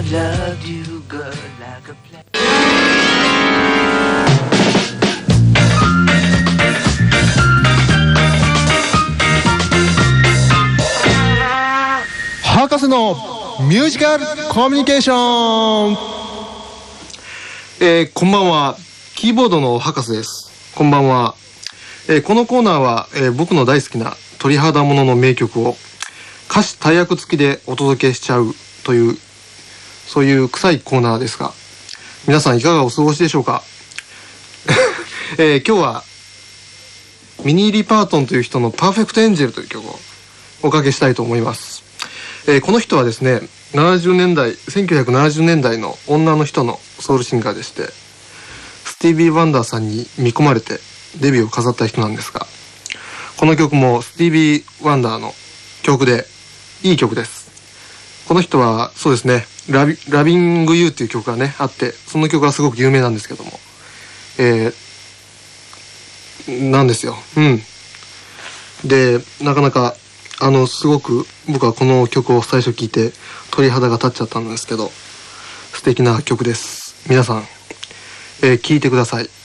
Loved you good like a play. 博士のミュージカルコミュニケーションえー、こんばんは。キーボードの博士です。こんばんは。えーこのコーナーは、えー僕の大好きな鳥肌ものの名曲を歌詞大役付きでお届けしちゃうという、そういう臭いコーナーですが、皆さんいかがお過ごしでしょうか？えー今日は、ミニー・リパートンという人のパーフェクト・エンジェルという曲をおかけしたいと思います。えーこの人はですね、70年代、1970年代の女の人のソウルシンガーでして、スティービー・ワンダーさんに見込まれてデビューを飾った人なんですが、この曲もスティービー・ワンダーの曲で、いい曲です。この人は、そうですね、 Lovin' Lovin' You っていう曲がね、あって、その曲はすごく有名なんですけども、えー、なんですよ。うん。で、なかなか、あの、すごく僕はこの曲を最初聴いて鳥肌が立っちゃったんですけど、素敵な曲です。皆さん、えー聴いてください。